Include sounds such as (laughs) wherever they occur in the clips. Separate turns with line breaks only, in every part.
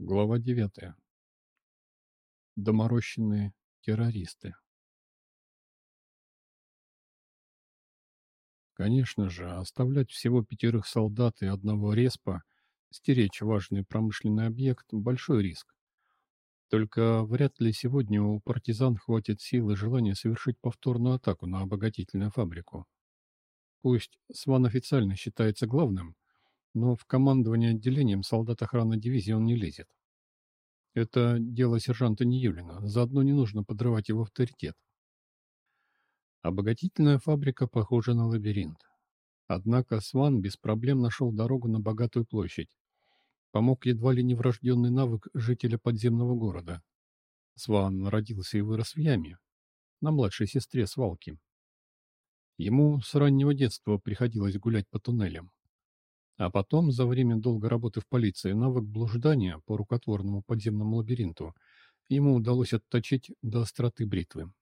Глава 9. Доморощенные террористы. Конечно же, оставлять всего пятерых солдат и одного респа, стеречь важный промышленный объект – большой риск. Только вряд ли сегодня у партизан хватит сил и желания совершить повторную атаку на обогатительную фабрику. Пусть Сван официально считается главным, но в командование отделением солдат охраны дивизии он не лезет. Это дело сержанта Ниюлина, заодно не нужно подрывать его авторитет. Обогатительная фабрика похожа на лабиринт. Однако Сван без проблем нашел дорогу на богатую площадь. Помог едва ли не врожденный навык жителя подземного города. Сван родился и вырос в яме, на младшей сестре свалки. Ему с раннего детства приходилось гулять по туннелям. А потом, за время долгой работы в полиции, навык блуждания по рукотворному подземному лабиринту ему удалось отточить до остроты бритвы.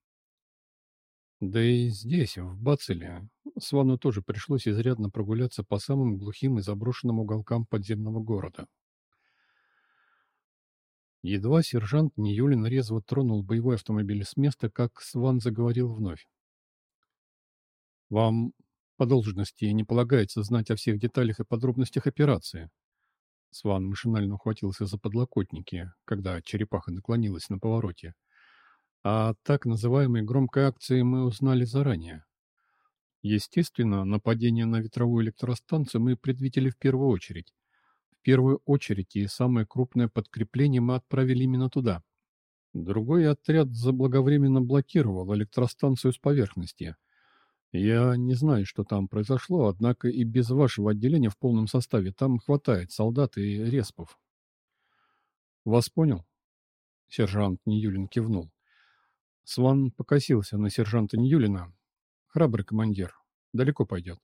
Да и здесь, в Бацеле, Свану тоже пришлось изрядно прогуляться по самым глухим и заброшенным уголкам подземного города. Едва сержант Ниюлин резво тронул боевой автомобиль с места, как Сван заговорил вновь. «Вам по должности не полагается знать о всех деталях и подробностях операции. Сван машинально ухватился за подлокотники, когда черепаха наклонилась на повороте. А так называемой громкой акции мы узнали заранее. Естественно, нападение на ветровую электростанцию мы предвидели в первую очередь. В первую очередь и самое крупное подкрепление мы отправили именно туда. Другой отряд заблаговременно блокировал электростанцию с поверхности – я не знаю, что там произошло, однако и без вашего отделения в полном составе там хватает солдат и респов. Вас понял? Сержант Ньюлин кивнул. Сван покосился на сержанта Ньюлина. Храбрый командир. Далеко пойдет.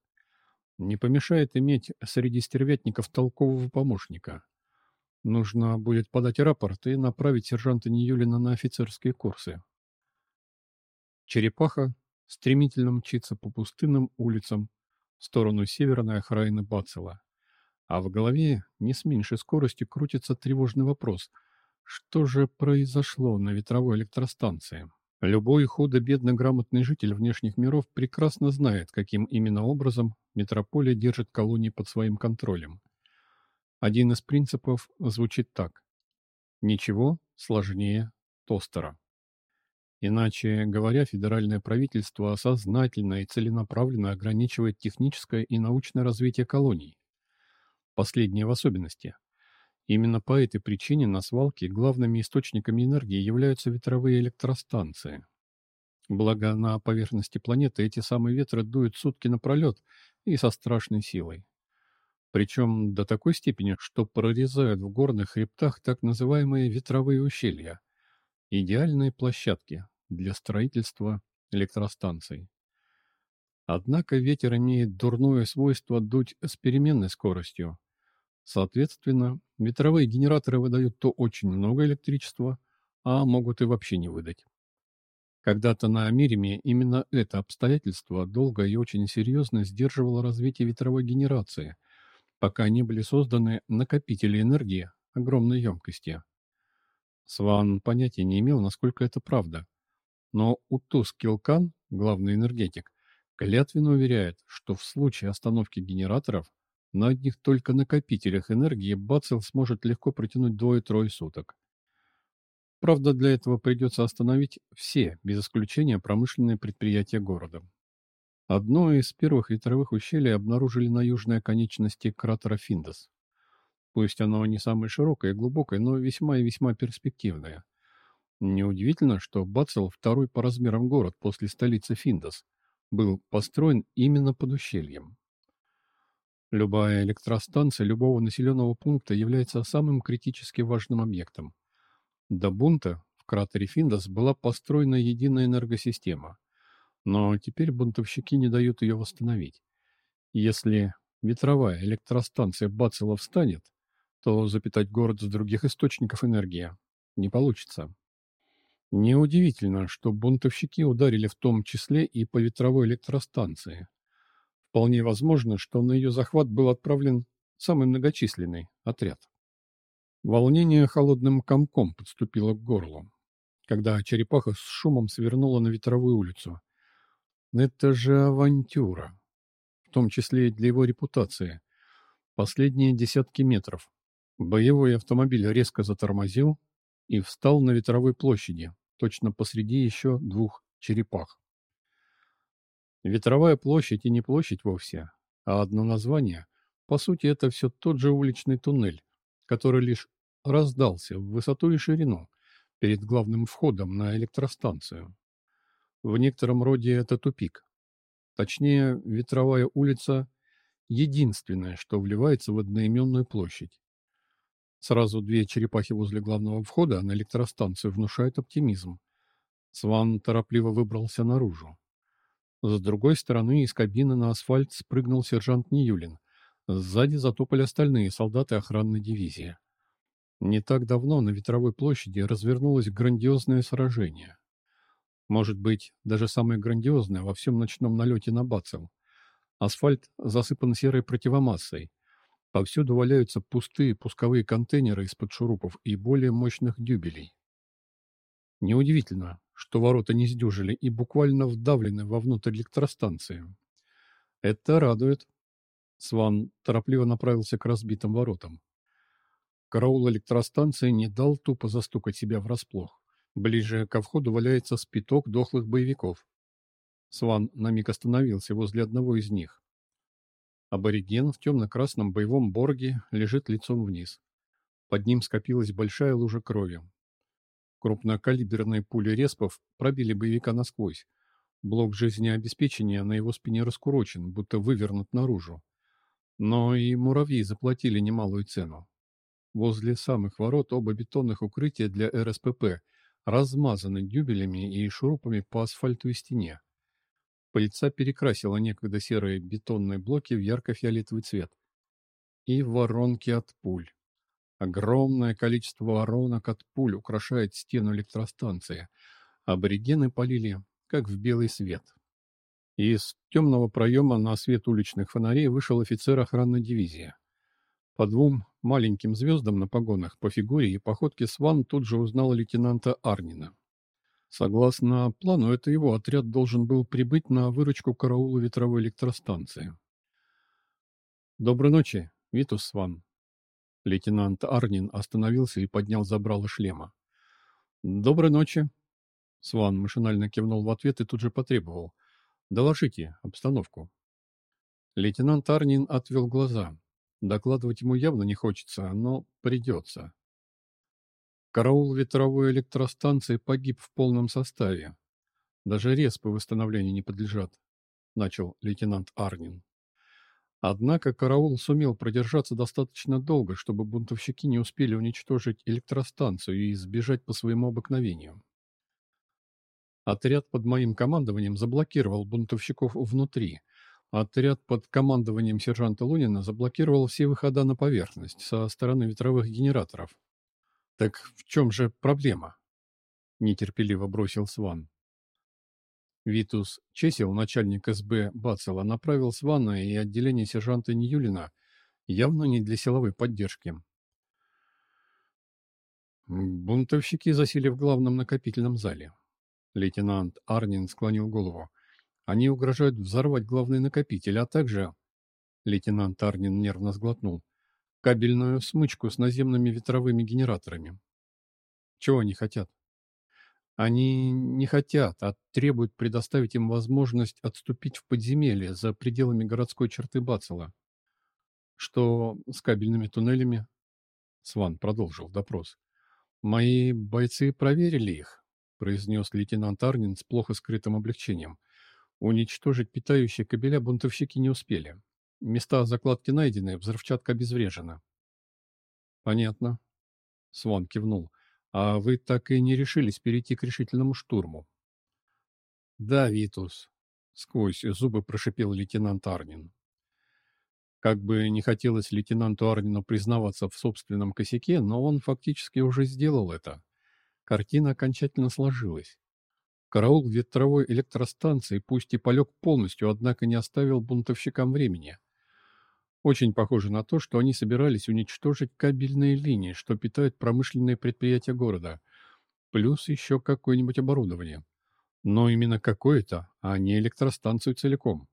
Не помешает иметь среди стервятников толкового помощника. Нужно будет подать рапорт и направить сержанта Ньюлина на офицерские курсы. Черепаха стремительно мчится по пустынным улицам в сторону северной окраины Бацела. А в голове не с меньшей скоростью крутится тревожный вопрос. Что же произошло на ветровой электростанции? Любой худо-бедно грамотный житель внешних миров прекрасно знает, каким именно образом метрополия держит колонии под своим контролем. Один из принципов звучит так. Ничего сложнее тостера. Иначе говоря, федеральное правительство сознательно и целенаправленно ограничивает техническое и научное развитие колоний. Последнее в особенности. Именно по этой причине на свалке главными источниками энергии являются ветровые электростанции. Благо, на поверхности планеты эти самые ветры дуют сутки напролет и со страшной силой. Причем до такой степени, что прорезают в горных хребтах так называемые ветровые ущелья – идеальные площадки, для строительства электростанций. Однако ветер имеет дурное свойство дуть с переменной скоростью. Соответственно, ветровые генераторы выдают то очень много электричества, а могут и вообще не выдать. Когда-то на Амириме именно это обстоятельство долго и очень серьезно сдерживало развитие ветровой генерации, пока не были созданы накопители энергии огромной емкости. Сван понятия не имел, насколько это правда. Но Утус Килкан, главный энергетик, клятвенно уверяет, что в случае остановки генераторов на одних только накопителях энергии Бацел сможет легко протянуть двое-трое суток. Правда, для этого придется остановить все, без исключения, промышленные предприятия города. Одно из первых ветровых ущелий обнаружили на южной оконечности кратера Финдос. Пусть оно не самое широкое и глубокое, но весьма и весьма перспективное. Неудивительно, что Бацел, второй по размерам город после столицы Финдос, был построен именно под ущельем. Любая электростанция любого населенного пункта является самым критически важным объектом. До бунта в кратере Финдос была построена единая энергосистема, но теперь бунтовщики не дают ее восстановить. Если ветровая электростанция Бацела встанет, то запитать город с других источников энергии не получится. Неудивительно, что бунтовщики ударили в том числе и по ветровой электростанции. Вполне возможно, что на ее захват был отправлен самый многочисленный отряд. Волнение холодным комком подступило к горлу, когда черепаха с шумом свернула на ветровую улицу. Это же авантюра, в том числе и для его репутации. Последние десятки метров. Боевой автомобиль резко затормозил и встал на ветровой площади, точно посреди еще двух черепах. Ветровая площадь и не площадь вовсе, а одно название. По сути, это все тот же уличный туннель, который лишь раздался в высоту и ширину перед главным входом на электростанцию. В некотором роде это тупик. Точнее, ветровая улица – единственное, что вливается в одноименную площадь. Сразу две черепахи возле главного входа на электростанцию внушают оптимизм. Сван торопливо выбрался наружу. С другой стороны из кабины на асфальт спрыгнул сержант Ниюлин. Сзади затопали остальные солдаты охранной дивизии. Не так давно на Ветровой площади развернулось грандиозное сражение. Может быть, даже самое грандиозное во всем ночном налете на Бацел. Асфальт засыпан серой противомассой. Повсюду валяются пустые пусковые контейнеры из-под шурупов и более мощных дюбелей. Неудивительно, что ворота не сдюжили и буквально вдавлены вовнутрь электростанции. Это радует. Сван торопливо направился к разбитым воротам. Караул электростанции не дал тупо застукать себя врасплох. Ближе ко входу валяется спиток дохлых боевиков. Сван на миг остановился возле одного из них. Абориген в темно-красном боевом борге лежит лицом вниз. Под ним скопилась большая лужа крови. Крупнокалиберные пули респов пробили боевика насквозь. Блок жизнеобеспечения на его спине раскурочен, будто вывернут наружу. Но и муравьи заплатили немалую цену. Возле самых ворот оба бетонных укрытия для РСПП размазаны дюбелями и шурупами по асфальту и стене. Пыльца перекрасила некогда серые бетонные блоки в ярко-фиолетовый цвет. И воронки от пуль. Огромное количество воронок от пуль украшает стену электростанции. Аборигены полили, как в белый свет. Из темного проема на свет уличных фонарей вышел офицер охранной дивизии. По двум маленьким звездам на погонах, по фигуре и походке Сван тут же узнал лейтенанта Арнина. Согласно плану, это его отряд должен был прибыть на выручку караула ветровой электростанции. «Доброй ночи, Витус Сван». Лейтенант Арнин остановился и поднял забрало шлема. «Доброй ночи». Сван машинально кивнул в ответ и тут же потребовал. «Доложите обстановку». Лейтенант Арнин отвел глаза. Докладывать ему явно не хочется, но придется. Караул ветровой электростанции погиб в полном составе. Даже респы восстановлению не подлежат, начал лейтенант Арнин. Однако караул сумел продержаться достаточно долго, чтобы бунтовщики не успели уничтожить электростанцию и сбежать по своему обыкновению. Отряд под моим командованием заблокировал бунтовщиков внутри, Отряд под командованием сержанта Лунина заблокировал все выхода на поверхность со стороны ветровых генераторов. «Так в чем же проблема?» — нетерпеливо бросил Сван. Витус Чесил, начальник СБ Бацела, направил Свана и отделение сержанта Ньюлина явно не для силовой поддержки. Бунтовщики засели в главном накопительном зале. Лейтенант Арнин склонил голову. Они угрожают взорвать главный накопитель, а также...» Лейтенант Арнин нервно сглотнул. «Кабельную смычку с наземными ветровыми генераторами». «Чего они хотят?» «Они не хотят, а требуют предоставить им возможность отступить в подземелье за пределами городской черты Бацела». «Что с кабельными туннелями?» Сван продолжил допрос. «Мои бойцы проверили их», — произнес лейтенант Арнин с плохо скрытым облегчением. Уничтожить питающие кабеля бунтовщики не успели. Места закладки найдены, взрывчатка обезврежена. Понятно. Сван кивнул. А вы так и не решились перейти к решительному штурму? Да, Витус. Сквозь зубы прошипел лейтенант Арнин. Как бы не хотелось лейтенанту Арнину признаваться в собственном косяке, но он фактически уже сделал это. Картина окончательно сложилась. Караул ветровой электростанции пусть и полег полностью, однако не оставил бунтовщикам времени. Очень похоже на то, что они собирались уничтожить кабельные линии, что питают промышленные предприятия города, плюс еще какое-нибудь оборудование. Но именно какое-то, а не электростанцию целиком.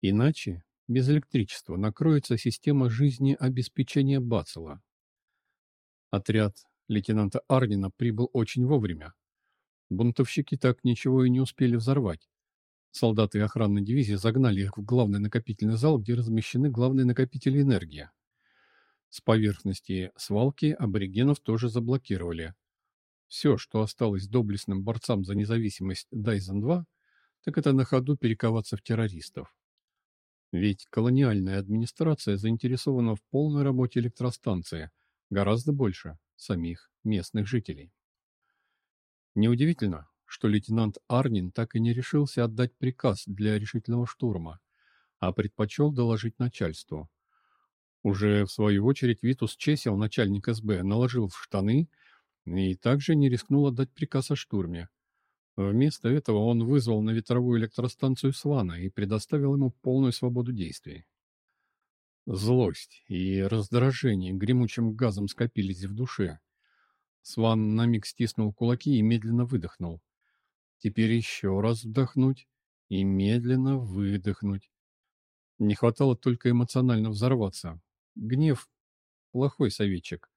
Иначе без электричества накроется система жизнеобеспечения Бацела. Отряд лейтенанта Арнина прибыл очень вовремя. Бунтовщики так ничего и не успели взорвать. Солдаты охранной дивизии загнали их в главный накопительный зал, где размещены главные накопители энергии. С поверхности свалки аборигенов тоже заблокировали. Все, что осталось доблестным борцам за независимость Дайзен-2, так это на ходу перековаться в террористов. Ведь колониальная администрация заинтересована в полной работе электростанции гораздо больше самих местных жителей. Неудивительно, что лейтенант Арнин так и не решился отдать приказ для решительного штурма, а предпочел доложить начальству. Уже в свою очередь Витус Чесел, начальник СБ, наложил в штаны и также не рискнул отдать приказ о штурме. Вместо этого он вызвал на ветровую электростанцию Свана и предоставил ему полную свободу действий. Злость и раздражение гремучим газом скопились в душе. Сван на миг стиснул кулаки и медленно выдохнул. Теперь еще раз вдохнуть и медленно выдохнуть. Не хватало только эмоционально взорваться. Гнев – плохой советчик.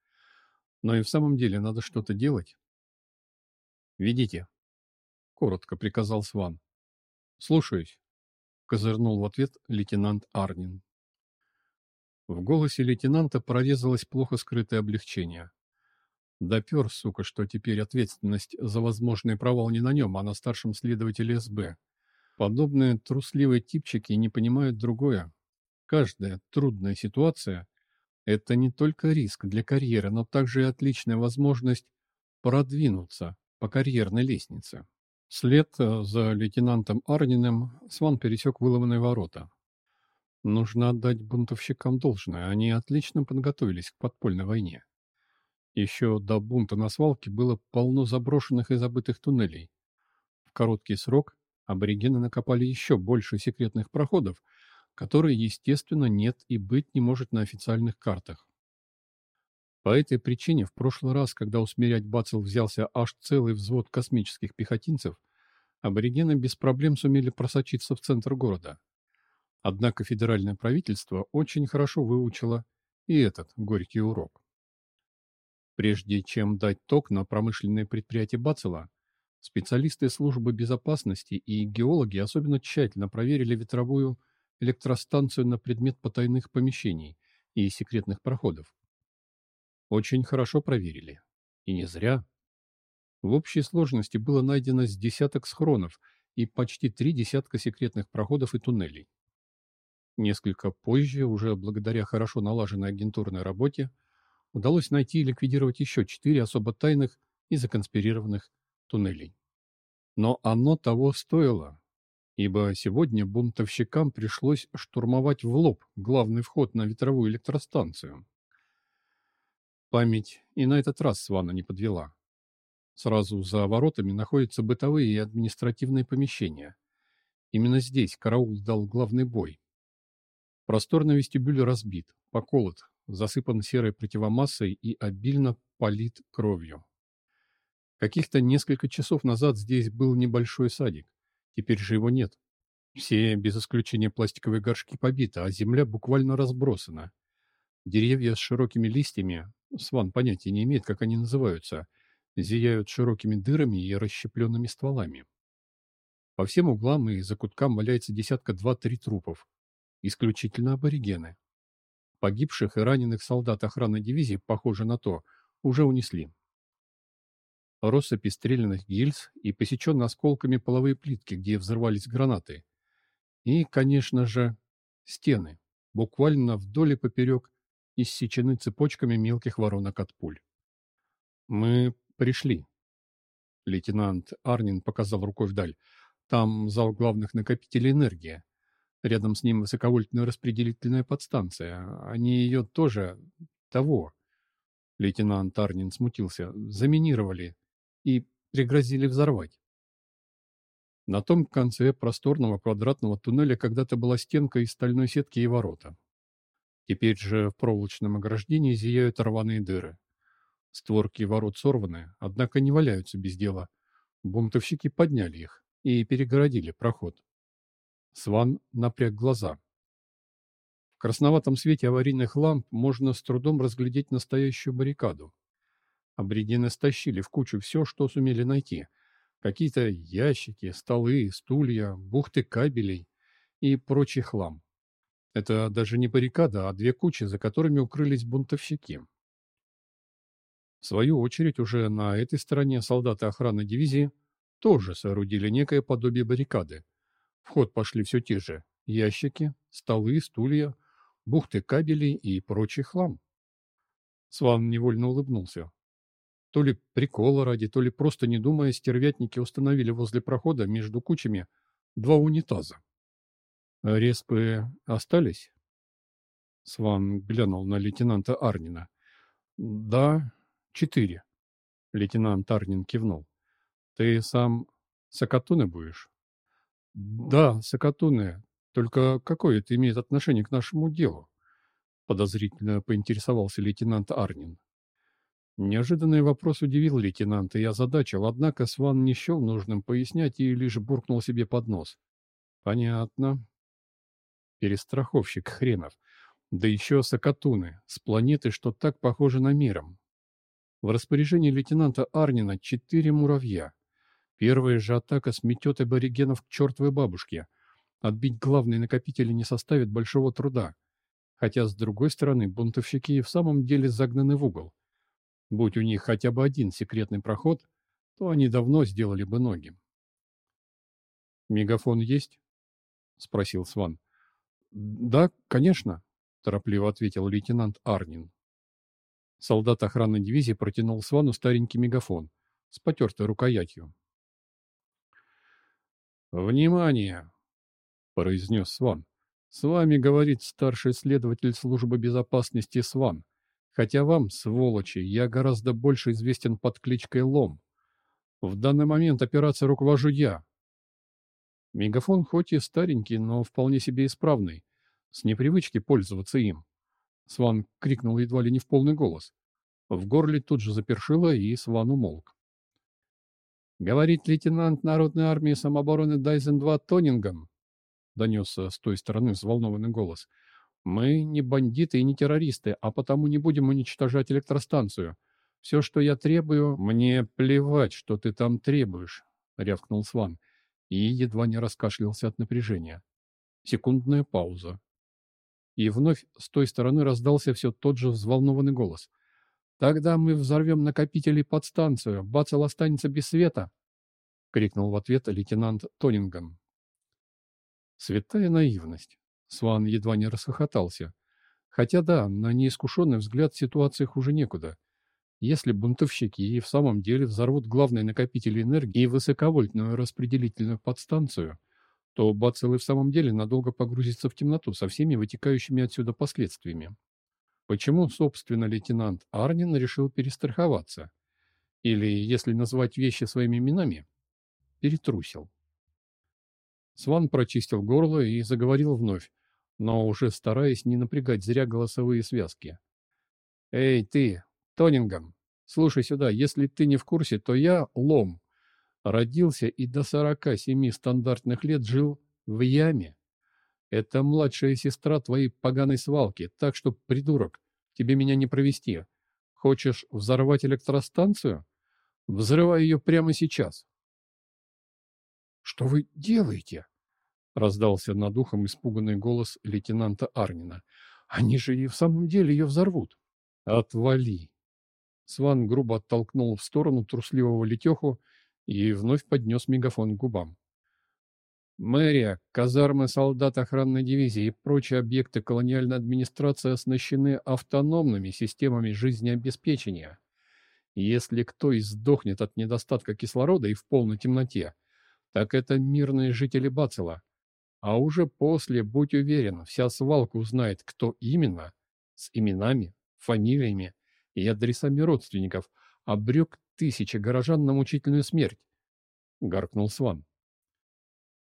Но и в самом деле надо что-то делать. «Ведите», — коротко приказал Сван. «Слушаюсь», — козырнул в ответ лейтенант Арнин. В голосе лейтенанта прорезалось плохо скрытое облегчение. Допер, сука, что теперь ответственность за возможный провал не на нем, а на старшем следователе СБ. Подобные трусливые типчики не понимают другое. Каждая трудная ситуация – это не только риск для карьеры, но также и отличная возможность продвинуться по карьерной лестнице. След э, за лейтенантом Арниным Сван пересек выломанные ворота. Нужно отдать бунтовщикам должное, они отлично подготовились к подпольной войне. Еще до бунта на свалке было полно заброшенных и забытых туннелей. В короткий срок аборигены накопали еще больше секретных проходов, которой, естественно, нет и быть не может на официальных картах. По этой причине в прошлый раз, когда усмирять Бацел взялся аж целый взвод космических пехотинцев, аборигены без проблем сумели просочиться в центр города. Однако федеральное правительство очень хорошо выучило и этот горький урок. Прежде чем дать ток на промышленные предприятия Бацела, специалисты службы безопасности и геологи особенно тщательно проверили ветровую электростанцию на предмет потайных помещений и секретных проходов. Очень хорошо проверили. И не зря. В общей сложности было найдено с десяток схронов и почти три десятка секретных проходов и туннелей. Несколько позже, уже благодаря хорошо налаженной агентурной работе, удалось найти и ликвидировать еще четыре особо тайных и законспирированных туннелей. Но оно того стоило, ибо сегодня бунтовщикам пришлось штурмовать в лоб главный вход на ветровую электростанцию. Память и на этот раз Свана не подвела. Сразу за воротами находятся бытовые и административные помещения. Именно здесь караул дал главный бой. Просторный вестибюль разбит, поколот, засыпан серой противомассой и обильно полит кровью. Каких-то несколько часов назад здесь был небольшой садик. Теперь же его нет. Все, без исключения пластиковые горшки, побиты, а земля буквально разбросана. Деревья с широкими листьями, Сван понятия не имеет, как они называются, зияют широкими дырами и расщепленными стволами. По всем углам и закуткам валяется десятка два-три трупов. Исключительно аборигены. Погибших и раненых солдат охраны дивизии, похоже на то, уже унесли россыпи стрелянных гильз и посеченные осколками половые плитки, где взорвались гранаты. И, конечно же, стены, буквально вдоль и поперек, иссечены цепочками мелких воронок от пуль. «Мы пришли». Лейтенант Арнин показал рукой вдаль. «Там зал главных накопителей энергии. Рядом с ним высоковольтная распределительная подстанция. Они ее тоже... того...» Лейтенант Арнин смутился. «Заминировали и пригрозили взорвать. На том конце просторного квадратного туннеля когда-то была стенка из стальной сетки и ворота. Теперь же в проволочном ограждении зияют рваные дыры. Створки ворот сорваны, однако не валяются без дела. Бунтовщики подняли их и перегородили проход. Сван напряг глаза. В красноватом свете аварийных ламп можно с трудом разглядеть настоящую баррикаду. Абридины стащили в кучу все, что сумели найти. Какие-то ящики, столы, стулья, бухты кабелей и прочий хлам. Это даже не баррикада, а две кучи, за которыми укрылись бунтовщики. В свою очередь, уже на этой стороне солдаты охраны дивизии тоже соорудили некое подобие баррикады. В ход пошли все те же ящики, столы, стулья, бухты кабелей и прочий хлам. Сван невольно улыбнулся. То ли прикола ради, то ли просто не думая, стервятники установили возле прохода между кучами два унитаза. «Респы остались?» Сван глянул на лейтенанта Арнина. «Да, четыре». Лейтенант Арнин кивнул. «Ты сам Сакатуны будешь?» «Да, Сакатуны. Только какое это имеет отношение к нашему делу?» Подозрительно поинтересовался лейтенант Арнин. Неожиданный вопрос удивил лейтенанта и озадачил, однако Сван не счел нужным пояснять и лишь буркнул себе под нос. «Понятно перестраховщик хренов. Да еще Сакатуны, с планеты, что так похоже на миром. В распоряжении лейтенанта Арнина четыре муравья. Первая же атака сметет аборигенов к чертовой бабушке. Отбить главные накопители не составит большого труда. Хотя, с другой стороны, бунтовщики и в самом деле загнаны в угол. Будь у них хотя бы один секретный проход, то они давно сделали бы ноги. «Мегафон есть?» — спросил Сван. «Да, конечно», — торопливо ответил лейтенант Арнин. Солдат охраны дивизии протянул Свану старенький мегафон с потертой рукоятью. «Внимание!» — произнес Сван. «С вами говорит старший следователь службы безопасности Сван. Хотя вам, сволочи, я гораздо больше известен под кличкой Лом. В данный момент операцией руковожу я, Мегафон хоть и старенький, но вполне себе исправный. С непривычки пользоваться им. Сван крикнул едва ли не в полный голос. В горле тут же запершило, и Сван умолк. «Говорит лейтенант Народной армии самообороны Дайзен-2 Тонингом», — донесся с той стороны взволнованный голос. «Мы не бандиты и не террористы, а потому не будем уничтожать электростанцию. Все, что я требую...» «Мне плевать, что ты там требуешь», — рявкнул Сван и едва не раскашлялся от напряжения. Секундная пауза. И вновь с той стороны раздался все тот же взволнованный голос. «Тогда мы взорвем накопители под станцию. Бацел останется без света!» — крикнул в ответ лейтенант Тонинган. Святая наивность. Сван едва не расхохотался. Хотя да, на неискушенный взгляд ситуации хуже некуда. Если бунтовщики и в самом деле взорвут главные накопители энергии и высоковольтную распределительную подстанцию, то бациллы в самом деле надолго погрузится в темноту со всеми вытекающими отсюда последствиями. Почему, собственно, лейтенант Арнин решил перестраховаться? Или, если назвать вещи своими именами, перетрусил. Сван прочистил горло и заговорил вновь, но уже стараясь не напрягать зря голосовые связки. «Эй, ты, Тонингом, слушай сюда, если ты не в курсе, то я лом. Родился и до сорока семи стандартных лет жил в яме. Это младшая сестра твоей поганой свалки, так что, придурок, тебе меня не провести. Хочешь взорвать электростанцию? Взрывай ее прямо сейчас. «Что вы делаете?» — раздался над ухом испуганный голос лейтенанта Арнина. «Они же и в самом деле ее взорвут». «Отвали!» Сван грубо оттолкнул в сторону трусливого летеху и вновь поднес мегафон к губам. Мэрия, казармы солдат охранной дивизии и прочие объекты колониальной администрации оснащены автономными системами жизнеобеспечения. Если кто и сдохнет от недостатка кислорода и в полной темноте, так это мирные жители Бацела. А уже после, будь уверен, вся свалка узнает, кто именно, с именами, фамилиями и адресами родственников, обрек тысячи горожан на мучительную смерть, — гаркнул Сван.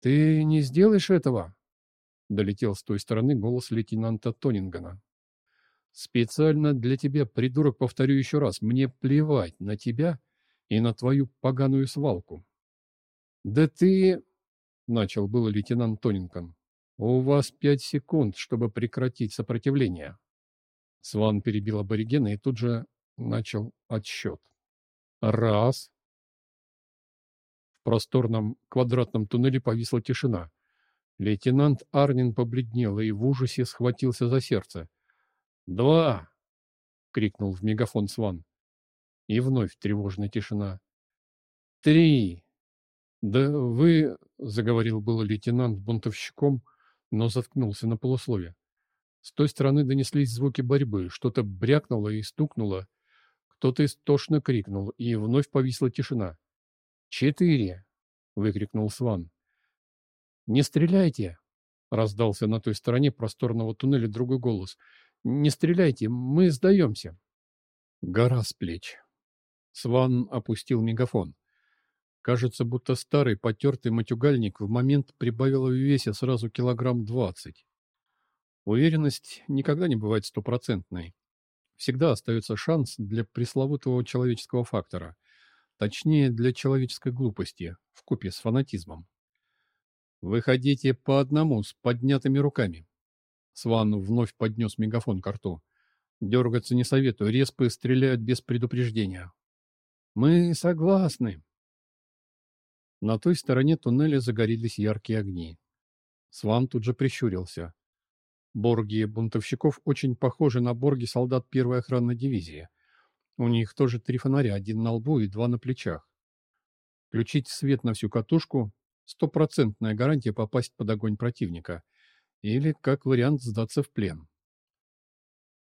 «Ты не сделаешь этого?» — долетел с той стороны голос лейтенанта Тонингана. «Специально для тебя, придурок, повторю еще раз, мне плевать на тебя и на твою поганую свалку». «Да ты...» — начал было лейтенант Тонинган. «У вас пять секунд, чтобы прекратить сопротивление». Сван перебил аборигена и тут же начал отсчет. «Раз, просторном квадратном туннеле повисла тишина. Лейтенант Арнин побледнел и в ужасе схватился за сердце. «Два!» — крикнул в мегафон Сван. И вновь тревожная тишина. «Три!» «Да вы...» — заговорил было лейтенант бунтовщиком, но заткнулся на полуслове. С той стороны донеслись звуки борьбы, что-то брякнуло и стукнуло, кто-то истошно крикнул, и вновь повисла тишина. «Четыре!» — выкрикнул Сван. «Не стреляйте!» — раздался на той стороне просторного туннеля другой голос. «Не стреляйте, мы сдаемся!» Гора с плеч. Сван опустил мегафон. Кажется, будто старый потертый матюгальник в момент прибавил в весе сразу килограмм двадцать. Уверенность никогда не бывает стопроцентной. Всегда остается шанс для пресловутого человеческого фактора. Точнее, для человеческой глупости, в купе с фанатизмом. «Выходите по одному, с поднятыми руками». Сван вновь поднес мегафон к рту. «Дергаться не советую, респы стреляют без предупреждения». «Мы согласны». На той стороне туннеля загорелись яркие огни. Сван тут же прищурился. Борги бунтовщиков очень похожи на борги солдат первой охранной дивизии. У них тоже три фонаря, один на лбу и два на плечах. Включить свет на всю катушку – стопроцентная гарантия попасть под огонь противника. Или, как вариант, сдаться в плен.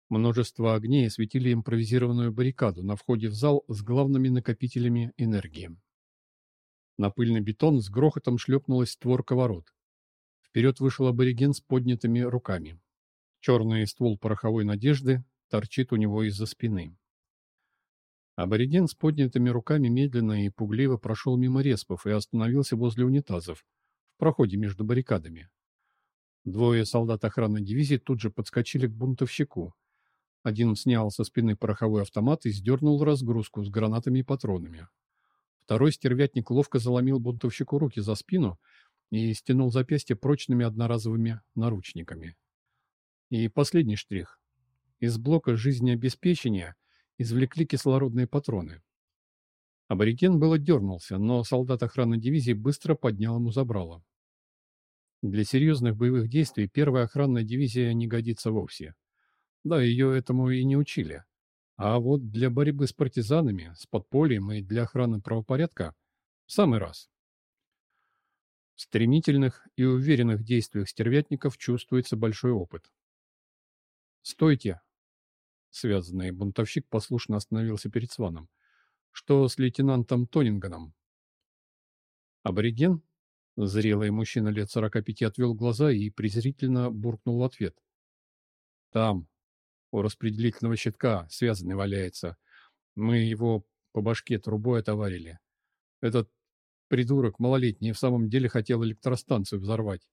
Множество огней осветили импровизированную баррикаду на входе в зал с главными накопителями энергии. На пыльный бетон с грохотом шлепнулась створка ворот. Вперед вышел абориген с поднятыми руками. Черный ствол пороховой надежды торчит у него из-за спины. Абориген с поднятыми руками медленно и пугливо прошел мимо респов и остановился возле унитазов, в проходе между баррикадами. Двое солдат охранной дивизии тут же подскочили к бунтовщику. Один снял со спины пороховой автомат и сдернул разгрузку с гранатами и патронами. Второй стервятник ловко заломил бунтовщику руки за спину и стянул запястье прочными одноразовыми наручниками. И последний штрих. Из блока жизнеобеспечения – извлекли кислородные патроны. Абориген было дернулся, но солдат охраны дивизии быстро поднял ему забрало. Для серьезных боевых действий первая охранная дивизия не годится вовсе. Да, ее этому и не учили. А вот для борьбы с партизанами, с подпольем и для охраны правопорядка – в самый раз. В стремительных и уверенных действиях стервятников чувствуется большой опыт. «Стойте!» Связанный бунтовщик послушно остановился перед Сваном. «Что с лейтенантом Тонинганом?» Абориген, зрелый мужчина лет сорока пяти, отвел глаза и презрительно буркнул в ответ. «Там, у распределительного щитка, связанный валяется. Мы его по башке трубой отоварили. Этот придурок малолетний в самом деле хотел электростанцию взорвать».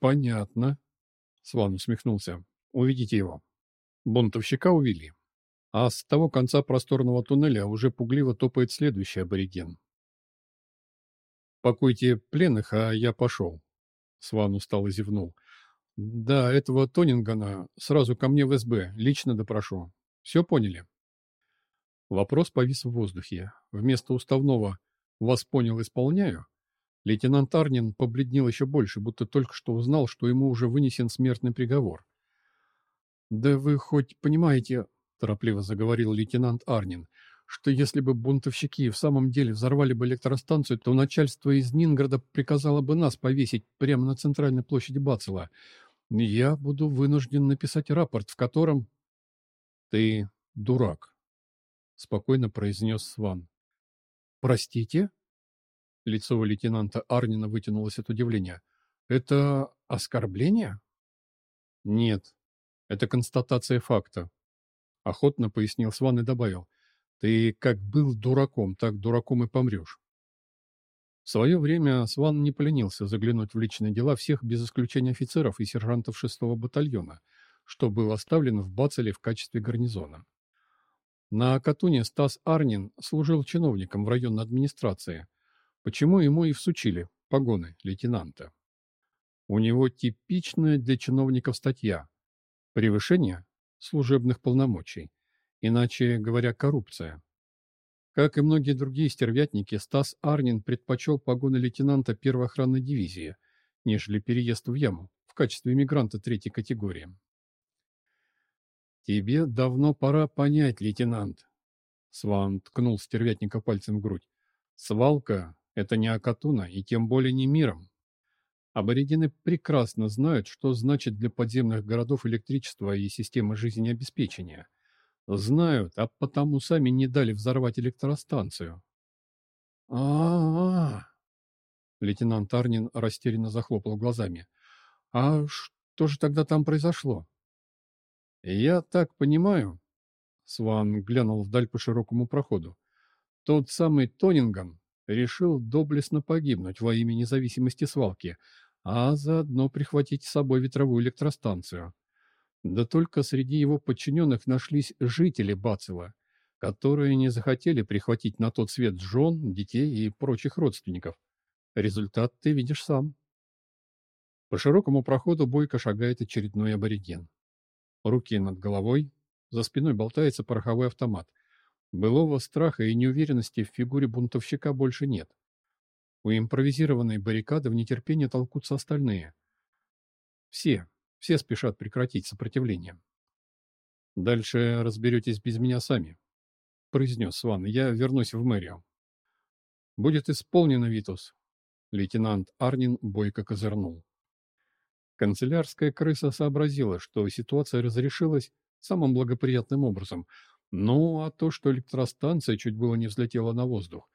«Понятно», — Сван усмехнулся. «Уведите его». Бунтовщика увели. А с того конца просторного туннеля уже пугливо топает следующий абориген. «Покойте пленных, а я пошел», — Сван устало зевнул. «Да, этого Тонингана сразу ко мне в СБ, лично допрошу. Все поняли?» Вопрос повис в воздухе. Вместо уставного «вас понял, исполняю» лейтенант Арнин побледнел еще больше, будто только что узнал, что ему уже вынесен смертный приговор. «Да вы хоть понимаете, — торопливо заговорил лейтенант Арнин, — что если бы бунтовщики в самом деле взорвали бы электростанцию, то начальство из Нинграда приказало бы нас повесить прямо на центральной площади Бацела. Я буду вынужден написать рапорт, в котором... — Ты дурак, — спокойно произнес Сван. — Простите? Лицо у лейтенанта Арнина вытянулось от удивления. — Это оскорбление? — Нет, это констатация факта. Охотно пояснил Сван и добавил. Ты как был дураком, так дураком и помрешь. В свое время Сван не поленился заглянуть в личные дела всех без исключения офицеров и сержантов 6-го батальона, что был оставлен в Бацеле в качестве гарнизона. На Катуне Стас Арнин служил чиновником в районной администрации, почему ему и всучили погоны лейтенанта. У него типичная для чиновников статья «Превышение служебных полномочий», иначе говоря, коррупция. Как и многие другие стервятники, Стас Арнин предпочел погоны лейтенанта первой охранной дивизии, нежели переезд в яму в качестве мигранта третьей категории. «Тебе давно пора понять, лейтенант», — Сван ткнул стервятника пальцем в грудь. «Свалка — это не Акатуна и тем более не миром. Аборигены прекрасно знают, что значит для подземных городов электричество и система жизнеобеспечения. Знают, а потому сами не дали взорвать электростанцию. а а, -а. Лейтенант Арнин растерянно захлопал глазами. «А что же тогда там произошло?» «Я так понимаю...» Сван глянул вдаль по широкому проходу. «Тот самый Тонинган решил доблестно погибнуть во имя независимости свалки, а заодно прихватить с собой ветровую электростанцию. Да только среди его подчиненных нашлись жители Бацева, которые не захотели прихватить на тот свет жен, детей и прочих родственников. Результат ты видишь сам. По широкому проходу бойко шагает очередной абориген. Руки над головой, за спиной болтается пороховой автомат. Былого страха и неуверенности в фигуре бунтовщика больше нет. У импровизированной баррикады в нетерпении толкутся остальные. Все, все спешат прекратить сопротивление. «Дальше разберетесь без меня сами», — произнес Сван. «Я вернусь в мэрию». «Будет исполнено, Витус», — лейтенант Арнин бойко козырнул. Канцелярская крыса сообразила, что ситуация разрешилась самым благоприятным образом. Ну, а то, что электростанция чуть было не взлетела на воздух,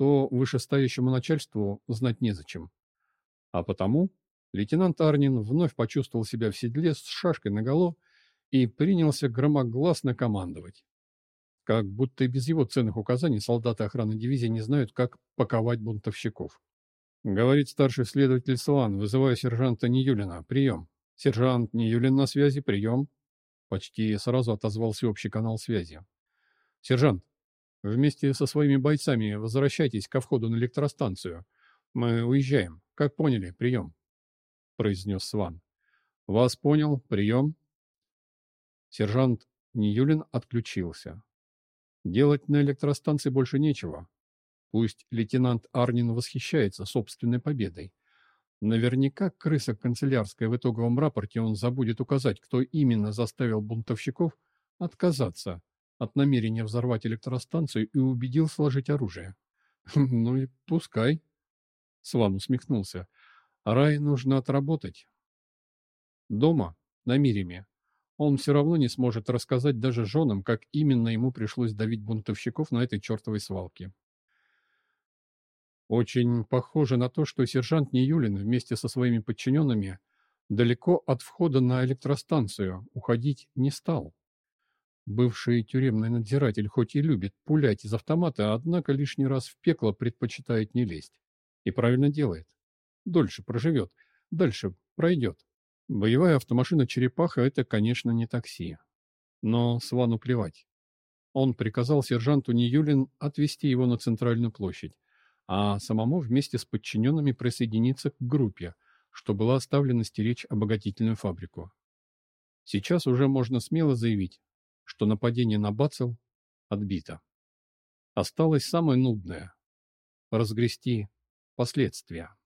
то вышестоящему начальству знать незачем. А потому Лейтенант Арнин вновь почувствовал себя в седле с шашкой наголо и принялся громогласно командовать. Как будто без его ценных указаний солдаты охраны дивизии не знают, как паковать бунтовщиков. Говорит старший следователь Слан, вызывая сержанта Ниюлина. Прием. Сержант Ниюлин на связи. Прием. Почти сразу отозвался общий канал связи. Сержант, вместе со своими бойцами возвращайтесь ко входу на электростанцию. Мы уезжаем. Как поняли? Прием произнес Сван. «Вас понял. Прием». Сержант Ниюлин отключился. Делать на электростанции больше нечего. Пусть лейтенант Арнин восхищается собственной победой. Наверняка крыса канцелярская в итоговом рапорте он забудет указать, кто именно заставил бунтовщиков отказаться от намерения взорвать электростанцию и убедил сложить оружие. (laughs) Ну и пускай. Сван усмехнулся. Рай нужно отработать. Дома, на Мириме, он все равно не сможет рассказать даже женам, как именно ему пришлось давить бунтовщиков на этой чертовой свалке. Очень похоже на то, что сержант Ниюлин вместе со своими подчиненными далеко от входа на электростанцию уходить не стал. Бывший тюремный надзиратель хоть и любит пулять из автомата, однако лишний раз в пекло предпочитает не лезть. И правильно делает дольше проживет, дальше пройдет. Боевая автомашина «Черепаха» — это, конечно, не такси. Но Свану плевать. Он приказал сержанту Ниюлин отвезти его на центральную площадь, а самому вместе с подчиненными присоединиться к группе, что была оставлена стеречь обогатительную фабрику. Сейчас уже можно смело заявить, что нападение на Бацел отбито. Осталось самое нудное — разгрести последствия.